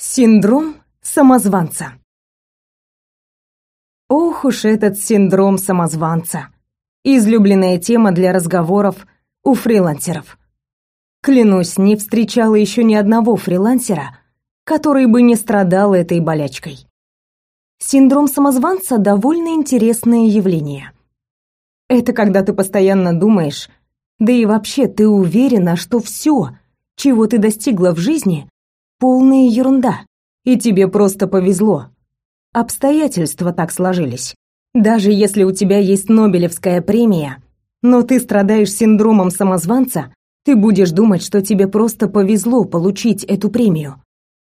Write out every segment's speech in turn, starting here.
Синдром самозванца. Ох уж этот синдром самозванца. Излюбленная тема для разговоров у фрилансеров. Клянусь, не встречала еще ни одного фрилансера, который бы не страдал этой болячкой. Синдром самозванца довольно интересное явление. Это когда ты постоянно думаешь, да и вообще ты уверена, что все, чего ты достигла в жизни, полная ерунда, и тебе просто повезло. Обстоятельства так сложились. Даже если у тебя есть Нобелевская премия, но ты страдаешь синдромом самозванца, ты будешь думать, что тебе просто повезло получить эту премию.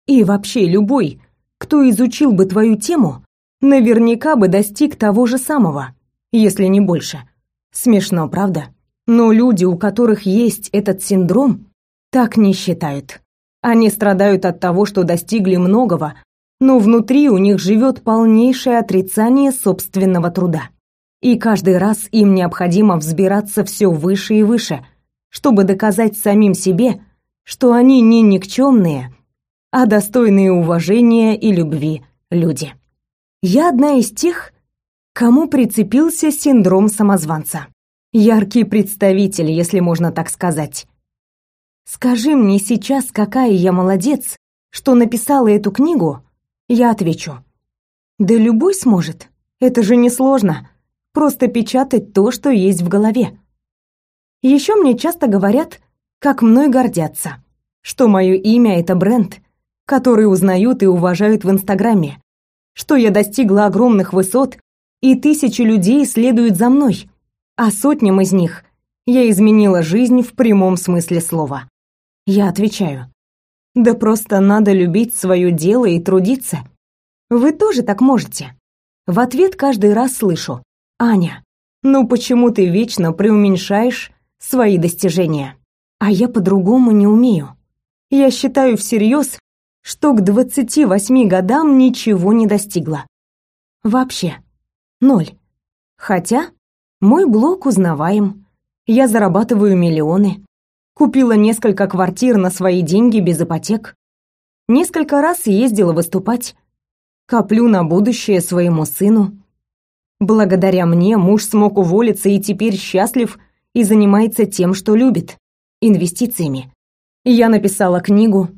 И вообще любой, кто изучил бы твою тему, наверняка бы достиг того же самого, если не больше. Смешно, правда? Но люди, у которых есть этот синдром, так не считают. Они страдают от того, что достигли многого, но внутри у них живет полнейшее отрицание собственного труда. И каждый раз им необходимо взбираться все выше и выше, чтобы доказать самим себе, что они не никчемные, а достойные уважения и любви люди. Я одна из тех, кому прицепился синдром самозванца. Яркий представитель, если можно так сказать. Скажи мне сейчас, какая я молодец, что написала эту книгу, я отвечу. Да любой сможет. Это же несложно. Просто печатать то, что есть в голове. Еще мне часто говорят, как мной гордятся, что мое имя — это бренд, который узнают и уважают в Инстаграме, что я достигла огромных высот, и тысячи людей следуют за мной, а сотням из них я изменила жизнь в прямом смысле слова. Я отвечаю. Да просто надо любить свое дело и трудиться. Вы тоже так можете. В ответ каждый раз слышу. Аня, ну почему ты вечно преуменьшаешь свои достижения? А я по-другому не умею. Я считаю всерьез, что к 28 годам ничего не достигла. Вообще. Ноль. Хотя мой блог узнаваем. Я зарабатываю миллионы купила несколько квартир на свои деньги без ипотек, несколько раз ездила выступать, коплю на будущее своему сыну. Благодаря мне муж смог уволиться и теперь счастлив и занимается тем, что любит инвестициями. Я написала книгу,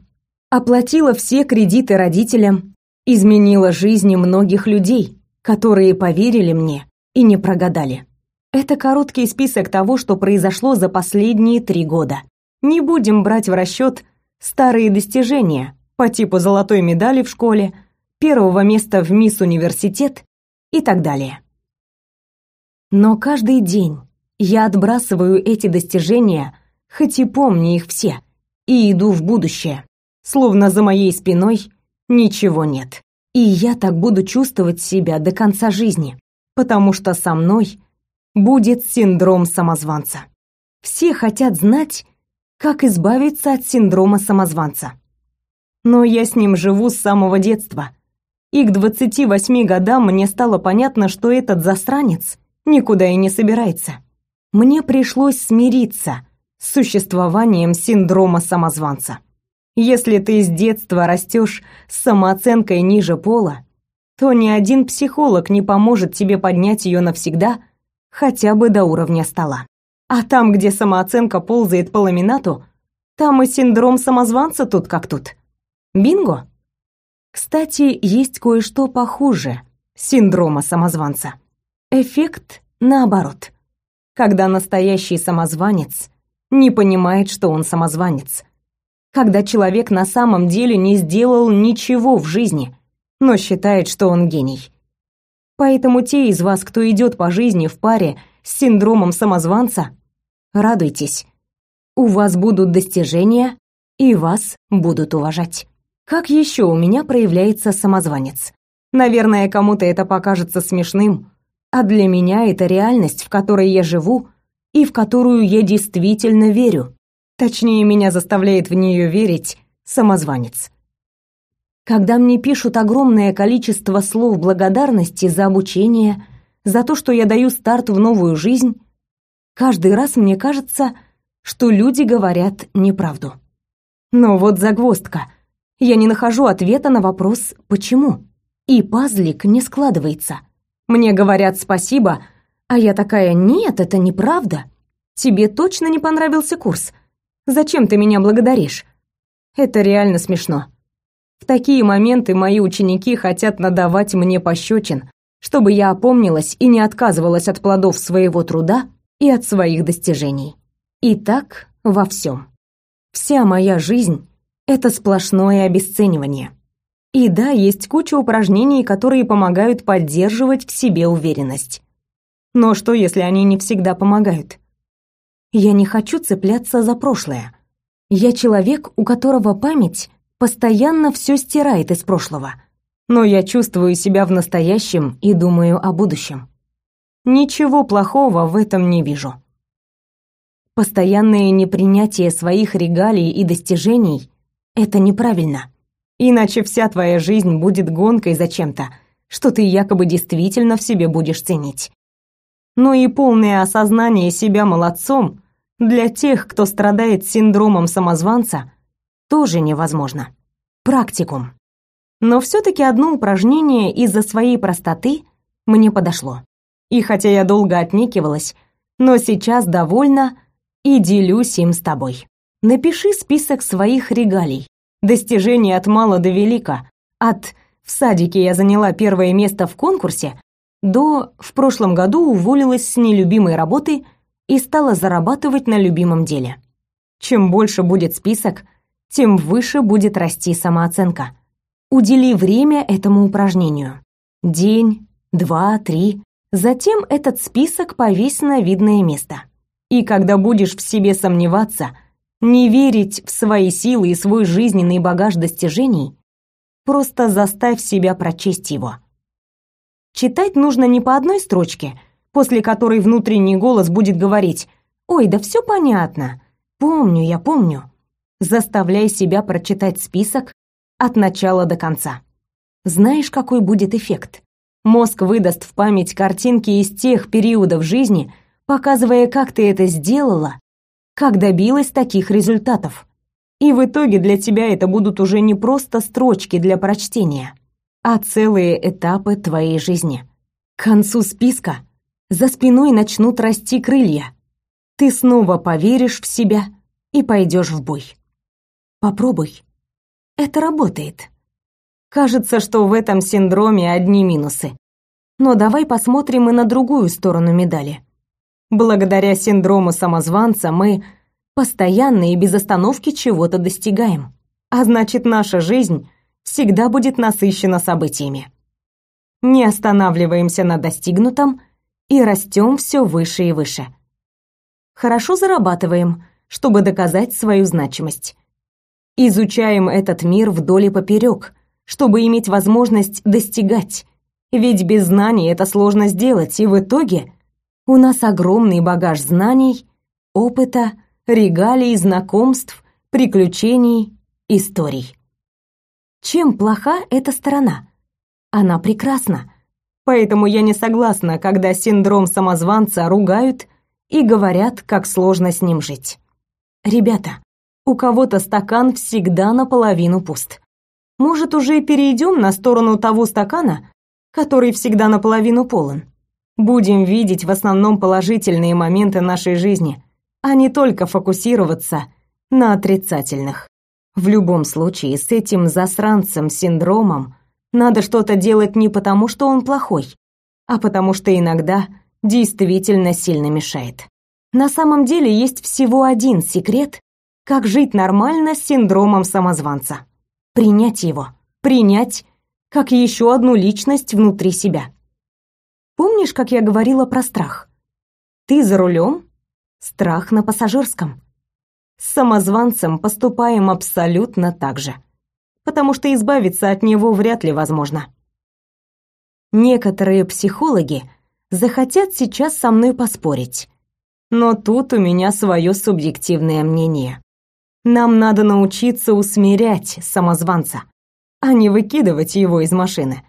оплатила все кредиты родителям, изменила жизни многих людей, которые поверили мне и не прогадали. Это короткий список того, что произошло за последние три года. Не будем брать в расчет старые достижения по типу золотой медали в школе, первого места в Мисс Университет и так далее. Но каждый день я отбрасываю эти достижения, хоть и помню их все, и иду в будущее, словно за моей спиной ничего нет. И я так буду чувствовать себя до конца жизни, потому что со мной будет синдром самозванца. Все хотят знать, как избавиться от синдрома самозванца. Но я с ним живу с самого детства. И к 28 годам мне стало понятно, что этот засранец никуда и не собирается. Мне пришлось смириться с существованием синдрома самозванца. Если ты с детства растешь с самооценкой ниже пола, то ни один психолог не поможет тебе поднять ее навсегда хотя бы до уровня стола. А там, где самооценка ползает по ламинату, там и синдром самозванца тут как тут. Бинго! Кстати, есть кое-что похуже синдрома самозванца. Эффект наоборот. Когда настоящий самозванец не понимает, что он самозванец. Когда человек на самом деле не сделал ничего в жизни, но считает, что он гений. Поэтому те из вас, кто идет по жизни в паре с синдромом самозванца, радуйтесь. У вас будут достижения, и вас будут уважать. Как еще у меня проявляется самозванец? Наверное, кому-то это покажется смешным, а для меня это реальность, в которой я живу и в которую я действительно верю. Точнее, меня заставляет в нее верить самозванец. Когда мне пишут огромное количество слов благодарности за обучение, за то, что я даю старт в новую жизнь, Каждый раз мне кажется, что люди говорят неправду. Но вот загвоздка. Я не нахожу ответа на вопрос «почему?». И пазлик не складывается. Мне говорят спасибо, а я такая «нет, это неправда». Тебе точно не понравился курс? Зачем ты меня благодаришь? Это реально смешно. В такие моменты мои ученики хотят надавать мне пощечин, чтобы я опомнилась и не отказывалась от плодов своего труда и от своих достижений. И так во всем. Вся моя жизнь — это сплошное обесценивание. И да, есть куча упражнений, которые помогают поддерживать в себе уверенность. Но что, если они не всегда помогают? Я не хочу цепляться за прошлое. Я человек, у которого память постоянно все стирает из прошлого. Но я чувствую себя в настоящем и думаю о будущем. Ничего плохого в этом не вижу. Постоянное непринятие своих регалий и достижений — это неправильно. Иначе вся твоя жизнь будет гонкой за чем-то, что ты якобы действительно в себе будешь ценить. Но и полное осознание себя молодцом для тех, кто страдает синдромом самозванца, тоже невозможно. Практикум. Но все-таки одно упражнение из-за своей простоты мне подошло. И хотя я долго отнекивалась, но сейчас довольна и делюсь им с тобой. Напиши список своих регалий, достижений от мала до велика, от «в садике я заняла первое место в конкурсе» до «в прошлом году уволилась с нелюбимой работы и стала зарабатывать на любимом деле. Чем больше будет список, тем выше будет расти самооценка. Удели время этому упражнению. День, два, три. Затем этот список повесь на видное место. И когда будешь в себе сомневаться, не верить в свои силы и свой жизненный багаж достижений, просто заставь себя прочесть его. Читать нужно не по одной строчке – после которой внутренний голос будет говорить «Ой, да все понятно. Помню, я помню». Заставляй себя прочитать список от начала до конца. Знаешь, какой будет эффект? Мозг выдаст в память картинки из тех периодов жизни, показывая, как ты это сделала, как добилась таких результатов. И в итоге для тебя это будут уже не просто строчки для прочтения, а целые этапы твоей жизни. К концу списка за спиной начнут расти крылья. Ты снова поверишь в себя и пойдешь в бой. Попробуй. Это работает. Кажется, что в этом синдроме одни минусы. Но давай посмотрим и на другую сторону медали. Благодаря синдрому самозванца мы постоянно и без остановки чего-то достигаем. А значит, наша жизнь всегда будет насыщена событиями. Не останавливаемся на достигнутом – и растем все выше и выше. Хорошо зарабатываем, чтобы доказать свою значимость. Изучаем этот мир вдоль и поперек, чтобы иметь возможность достигать. Ведь без знаний это сложно сделать, и в итоге у нас огромный багаж знаний, опыта, регалий, знакомств, приключений, историй. Чем плоха эта сторона? Она прекрасна. Поэтому я не согласна, когда синдром самозванца ругают и говорят, как сложно с ним жить. Ребята, у кого-то стакан всегда наполовину пуст. Может, уже перейдем на сторону того стакана, который всегда наполовину полон? Будем видеть в основном положительные моменты нашей жизни, а не только фокусироваться на отрицательных. В любом случае, с этим засранцем синдромом надо что-то делать не потому, что он плохой, а потому что иногда действительно сильно мешает. На самом деле есть всего один секрет, как жить нормально с синдромом самозванца. Принять его. Принять как еще одну личность внутри себя. Помнишь, как я говорила про страх? Ты за рулем, страх на пассажирском. С самозванцем поступаем абсолютно так же потому что избавиться от него вряд ли возможно. Некоторые психологи захотят сейчас со мной поспорить. Но тут у меня свое субъективное мнение. Нам надо научиться усмирять самозванца, а не выкидывать его из машины.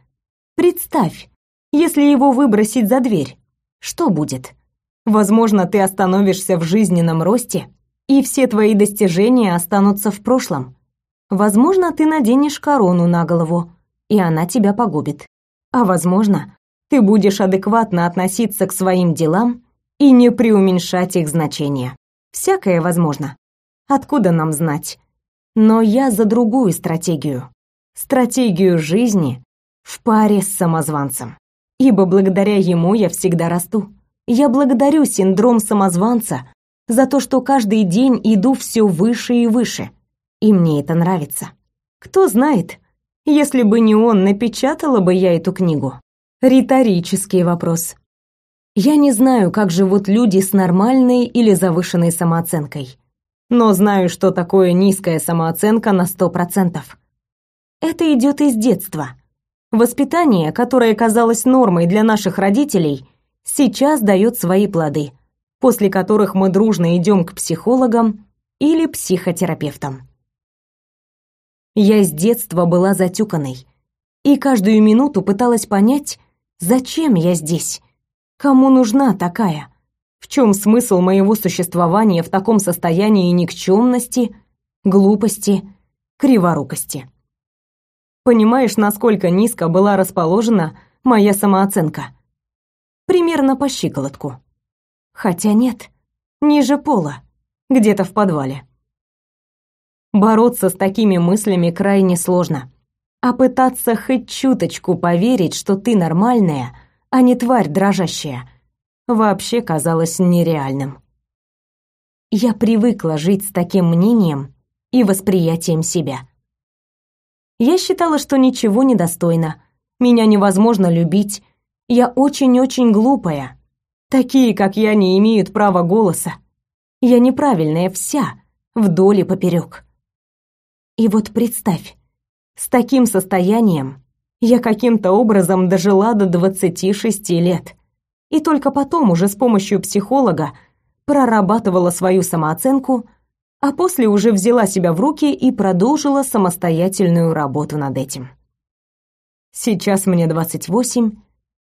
Представь, если его выбросить за дверь, что будет? Возможно, ты остановишься в жизненном росте, и все твои достижения останутся в прошлом. Возможно, ты наденешь корону на голову, и она тебя погубит. А возможно, ты будешь адекватно относиться к своим делам и не преуменьшать их значение. Всякое возможно. Откуда нам знать? Но я за другую стратегию. Стратегию жизни в паре с самозванцем. Ибо благодаря ему я всегда расту. Я благодарю синдром самозванца за то, что каждый день иду все выше и выше. И мне это нравится. Кто знает, если бы не он, напечатала бы я эту книгу. Риторический вопрос. Я не знаю, как живут люди с нормальной или завышенной самооценкой. Но знаю, что такое низкая самооценка на сто процентов. Это идет из детства. Воспитание, которое казалось нормой для наших родителей, сейчас дает свои плоды, после которых мы дружно идем к психологам или психотерапевтам. Я с детства была затюканной и каждую минуту пыталась понять, Зачем я здесь? Кому нужна такая? В чем смысл моего существования в таком состоянии никчемности, глупости, криворукости? Понимаешь, насколько низко была расположена моя самооценка? Примерно по щиколотку. Хотя нет, ниже пола, где-то в подвале. Бороться с такими мыслями крайне сложно а пытаться хоть чуточку поверить, что ты нормальная, а не тварь дрожащая, вообще казалось нереальным. Я привыкла жить с таким мнением и восприятием себя. Я считала, что ничего не достойна, меня невозможно любить, я очень-очень глупая. Такие, как я, не имеют права голоса. Я неправильная вся, вдоль и поперек. И вот представь, с таким состоянием я каким-то образом дожила до 26 лет. И только потом уже с помощью психолога прорабатывала свою самооценку, а после уже взяла себя в руки и продолжила самостоятельную работу над этим. Сейчас мне 28,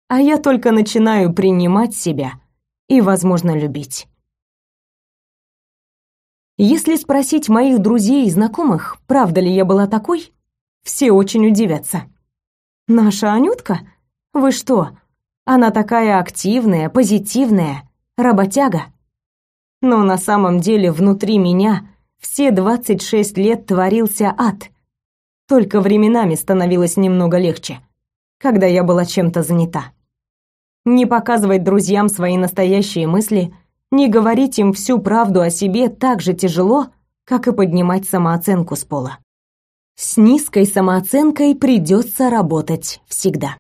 а я только начинаю принимать себя и, возможно, любить. Если спросить моих друзей и знакомых, правда ли я была такой, все очень удивятся. «Наша Анютка? Вы что? Она такая активная, позитивная, работяга». Но на самом деле внутри меня все 26 лет творился ад. Только временами становилось немного легче, когда я была чем-то занята. Не показывать друзьям свои настоящие мысли, не говорить им всю правду о себе так же тяжело, как и поднимать самооценку с пола. С низкой самооценкой придется работать всегда.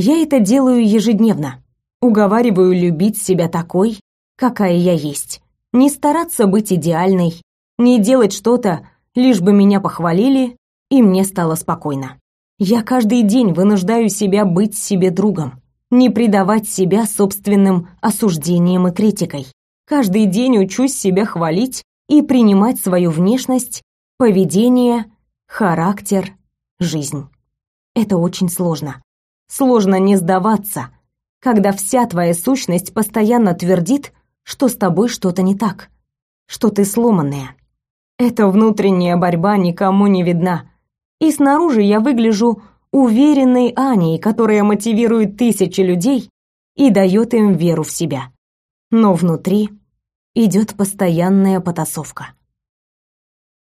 Я это делаю ежедневно. Уговариваю любить себя такой, какая я есть. Не стараться быть идеальной, не делать что-то, лишь бы меня похвалили, и мне стало спокойно. Я каждый день вынуждаю себя быть себе другом, не предавать себя собственным осуждением и критикой. Каждый день учусь себя хвалить и принимать свою внешность, поведение характер, жизнь. Это очень сложно. Сложно не сдаваться, когда вся твоя сущность постоянно твердит, что с тобой что-то не так, что ты сломанная. Эта внутренняя борьба никому не видна. И снаружи я выгляжу уверенной Аней, которая мотивирует тысячи людей и дает им веру в себя. Но внутри идет постоянная потасовка.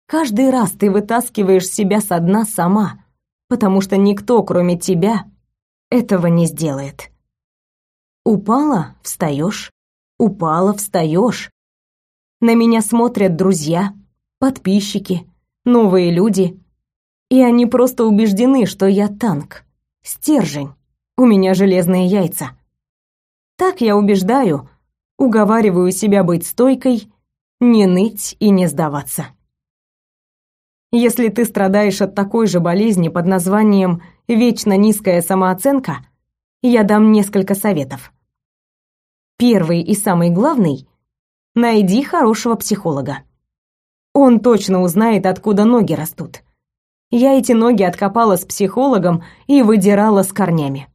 Каждый раз ты вытаскиваешь себя со дна сама, потому что никто, кроме тебя, этого не сделает. Упала — встаешь, упала — встаешь. На меня смотрят друзья, подписчики, новые люди, и они просто убеждены, что я танк, стержень, у меня железные яйца. Так я убеждаю, уговариваю себя быть стойкой, не ныть и не сдаваться. Если ты страдаешь от такой же болезни под названием «вечно низкая самооценка», я дам несколько советов. Первый и самый главный – найди хорошего психолога. Он точно узнает, откуда ноги растут. Я эти ноги откопала с психологом и выдирала с корнями.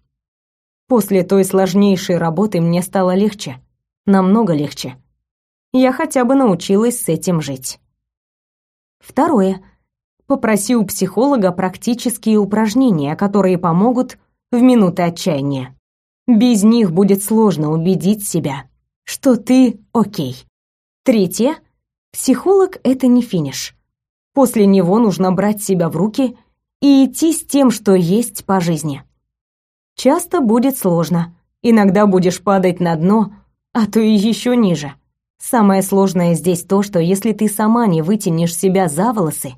После той сложнейшей работы мне стало легче, намного легче. Я хотя бы научилась с этим жить. Второе Попроси у психолога практические упражнения, которые помогут в минуты отчаяния. Без них будет сложно убедить себя, что ты окей. Третье. Психолог — это не финиш. После него нужно брать себя в руки и идти с тем, что есть по жизни. Часто будет сложно. Иногда будешь падать на дно, а то и еще ниже. Самое сложное здесь то, что если ты сама не вытянешь себя за волосы,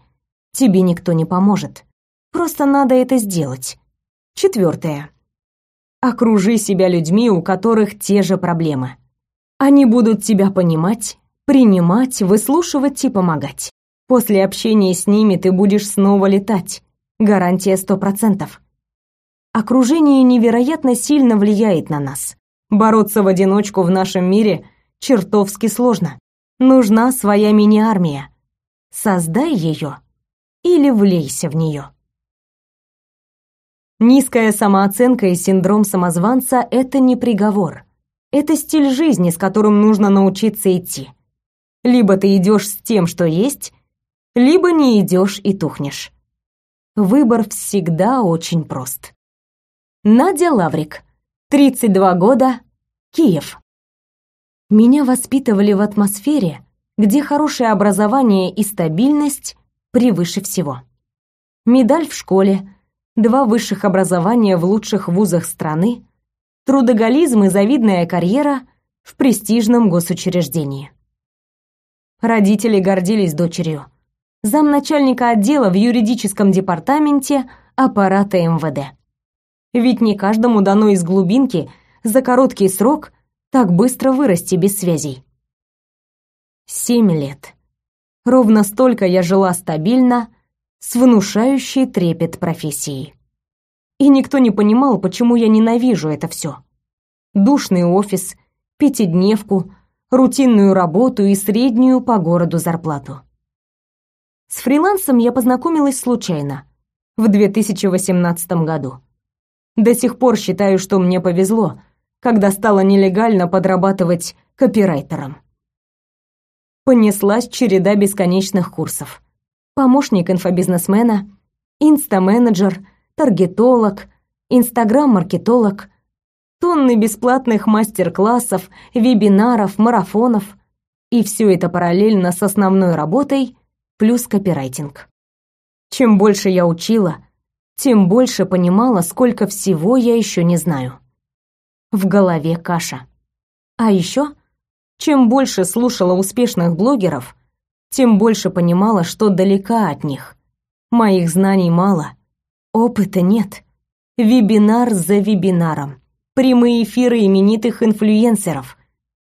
тебе никто не поможет. Просто надо это сделать. Четвертое. Окружи себя людьми, у которых те же проблемы. Они будут тебя понимать, принимать, выслушивать и помогать. После общения с ними ты будешь снова летать. Гарантия сто процентов. Окружение невероятно сильно влияет на нас. Бороться в одиночку в нашем мире чертовски сложно. Нужна своя мини-армия. Создай ее или влейся в нее. Низкая самооценка и синдром самозванца – это не приговор. Это стиль жизни, с которым нужно научиться идти. Либо ты идешь с тем, что есть, либо не идешь и тухнешь. Выбор всегда очень прост. Надя Лаврик, 32 года, Киев. Меня воспитывали в атмосфере, где хорошее образование и стабильность превыше всего. Медаль в школе, два высших образования в лучших вузах страны, трудоголизм и завидная карьера в престижном госучреждении. Родители гордились дочерью. Замначальника отдела в юридическом департаменте аппарата МВД. Ведь не каждому дано из глубинки за короткий срок так быстро вырасти без связей. Семь лет. Ровно столько я жила стабильно, с внушающей трепет профессией. И никто не понимал, почему я ненавижу это все. Душный офис, пятидневку, рутинную работу и среднюю по городу зарплату. С фрилансом я познакомилась случайно, в 2018 году. До сих пор считаю, что мне повезло, когда стало нелегально подрабатывать копирайтером. Понеслась череда бесконечных курсов помощник инфобизнесмена, инстаменеджер, таргетолог, инстаграм-маркетолог, тонны бесплатных мастер-классов, вебинаров, марафонов. И все это параллельно с основной работой плюс копирайтинг. Чем больше я учила, тем больше понимала, сколько всего я еще не знаю. В голове каша. А еще, чем больше слушала успешных блогеров, тем больше понимала, что далека от них. Моих знаний мало, опыта нет. Вебинар за вебинаром. Прямые эфиры именитых инфлюенсеров,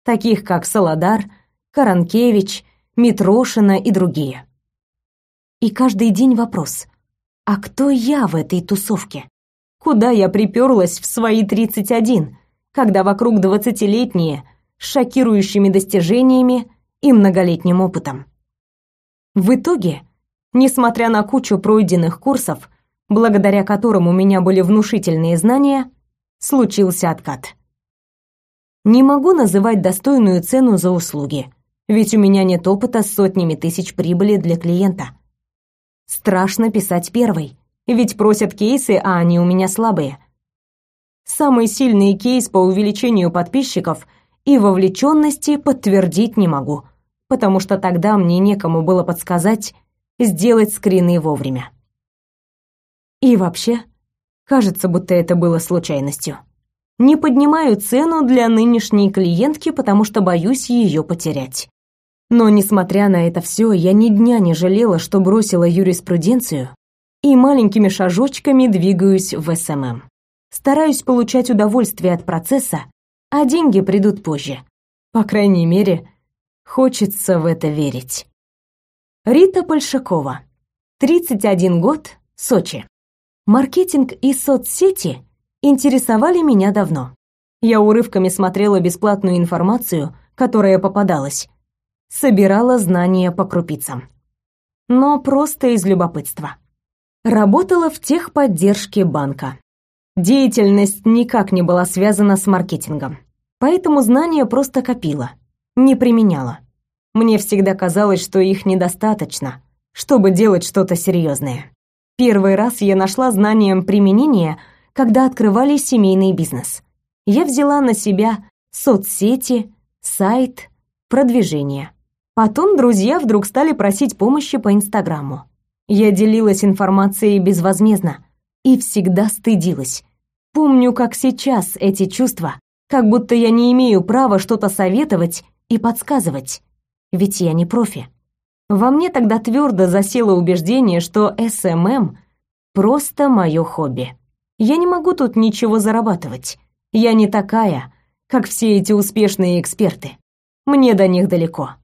таких как Солодар, Каранкевич, Митрошина и другие. И каждый день вопрос: а кто я в этой тусовке? Куда я приперлась в свои 31, когда вокруг двадцатилетние шокирующими достижениями и многолетним опытом? В итоге, несмотря на кучу пройденных курсов, благодаря которым у меня были внушительные знания, случился откат. Не могу называть достойную цену за услуги, ведь у меня нет опыта с сотнями тысяч прибыли для клиента. Страшно писать первой, ведь просят кейсы, а они у меня слабые. Самый сильный кейс по увеличению подписчиков и вовлеченности подтвердить не могу – потому что тогда мне некому было подсказать сделать скрины вовремя. И вообще, кажется, будто это было случайностью. Не поднимаю цену для нынешней клиентки, потому что боюсь ее потерять. Но несмотря на это все, я ни дня не жалела, что бросила юриспруденцию и маленькими шажочками двигаюсь в СММ. Стараюсь получать удовольствие от процесса, а деньги придут позже. По крайней мере, Хочется в это верить. Рита Большакова. 31 год, Сочи. Маркетинг и соцсети интересовали меня давно. Я урывками смотрела бесплатную информацию, которая попадалась. Собирала знания по крупицам. Но просто из любопытства. Работала в техподдержке банка. Деятельность никак не была связана с маркетингом. Поэтому знания просто копила не применяла. Мне всегда казалось, что их недостаточно, чтобы делать что-то серьезное. Первый раз я нашла знанием применение, когда открывали семейный бизнес. Я взяла на себя соцсети, сайт, продвижение. Потом друзья вдруг стали просить помощи по Инстаграму. Я делилась информацией безвозмездно и всегда стыдилась. Помню, как сейчас эти чувства, как будто я не имею права что-то советовать и подсказывать, ведь я не профи. Во мне тогда твердо засело убеждение, что СММ просто мое хобби. Я не могу тут ничего зарабатывать. Я не такая, как все эти успешные эксперты. Мне до них далеко.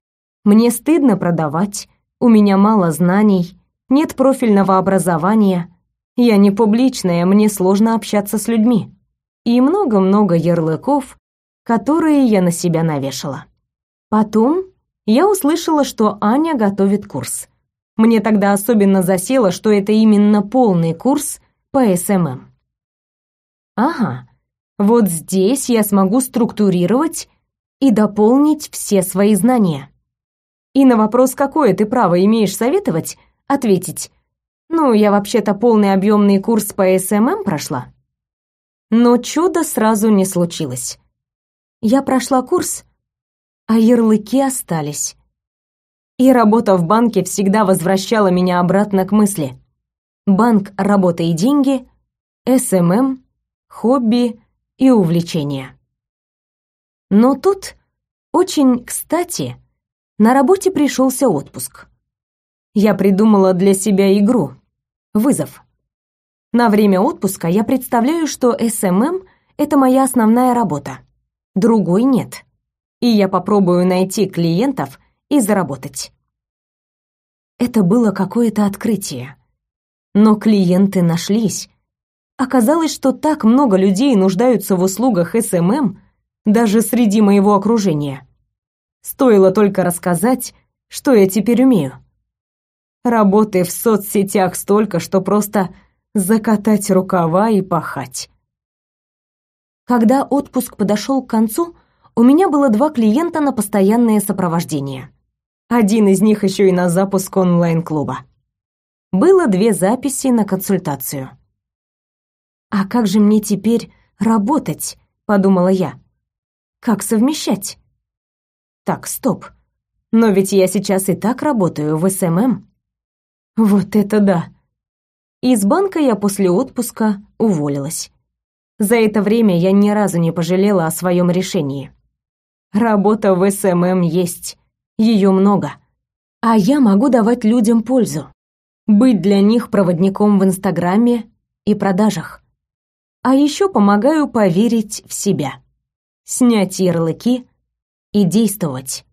Мне стыдно продавать, у меня мало знаний, нет профильного образования, я не публичная, мне сложно общаться с людьми. И много-много ярлыков, которые я на себя навешала. Потом я услышала, что Аня готовит курс. Мне тогда особенно засело, что это именно полный курс по СММ. Ага, вот здесь я смогу структурировать и дополнить все свои знания. И на вопрос, какое ты право имеешь советовать, ответить «Ну, я вообще-то полный объемный курс по СММ прошла». Но чудо сразу не случилось. Я прошла курс, а ярлыки остались. И работа в банке всегда возвращала меня обратно к мысли. Банк, работа и деньги, СММ, хобби и увлечения. Но тут, очень кстати, на работе пришелся отпуск. Я придумала для себя игру, вызов. На время отпуска я представляю, что СММ — это моя основная работа. Другой нет и я попробую найти клиентов и заработать. Это было какое-то открытие. Но клиенты нашлись. Оказалось, что так много людей нуждаются в услугах СММ даже среди моего окружения. Стоило только рассказать, что я теперь умею. Работы в соцсетях столько, что просто закатать рукава и пахать. Когда отпуск подошел к концу, у меня было два клиента на постоянное сопровождение. Один из них еще и на запуск онлайн-клуба. Было две записи на консультацию. «А как же мне теперь работать?» — подумала я. «Как совмещать?» «Так, стоп. Но ведь я сейчас и так работаю в СММ». «Вот это да!» Из банка я после отпуска уволилась. За это время я ни разу не пожалела о своем решении. Работа в СММ есть, ее много. А я могу давать людям пользу, быть для них проводником в Инстаграме и продажах. А еще помогаю поверить в себя, снять ярлыки и действовать.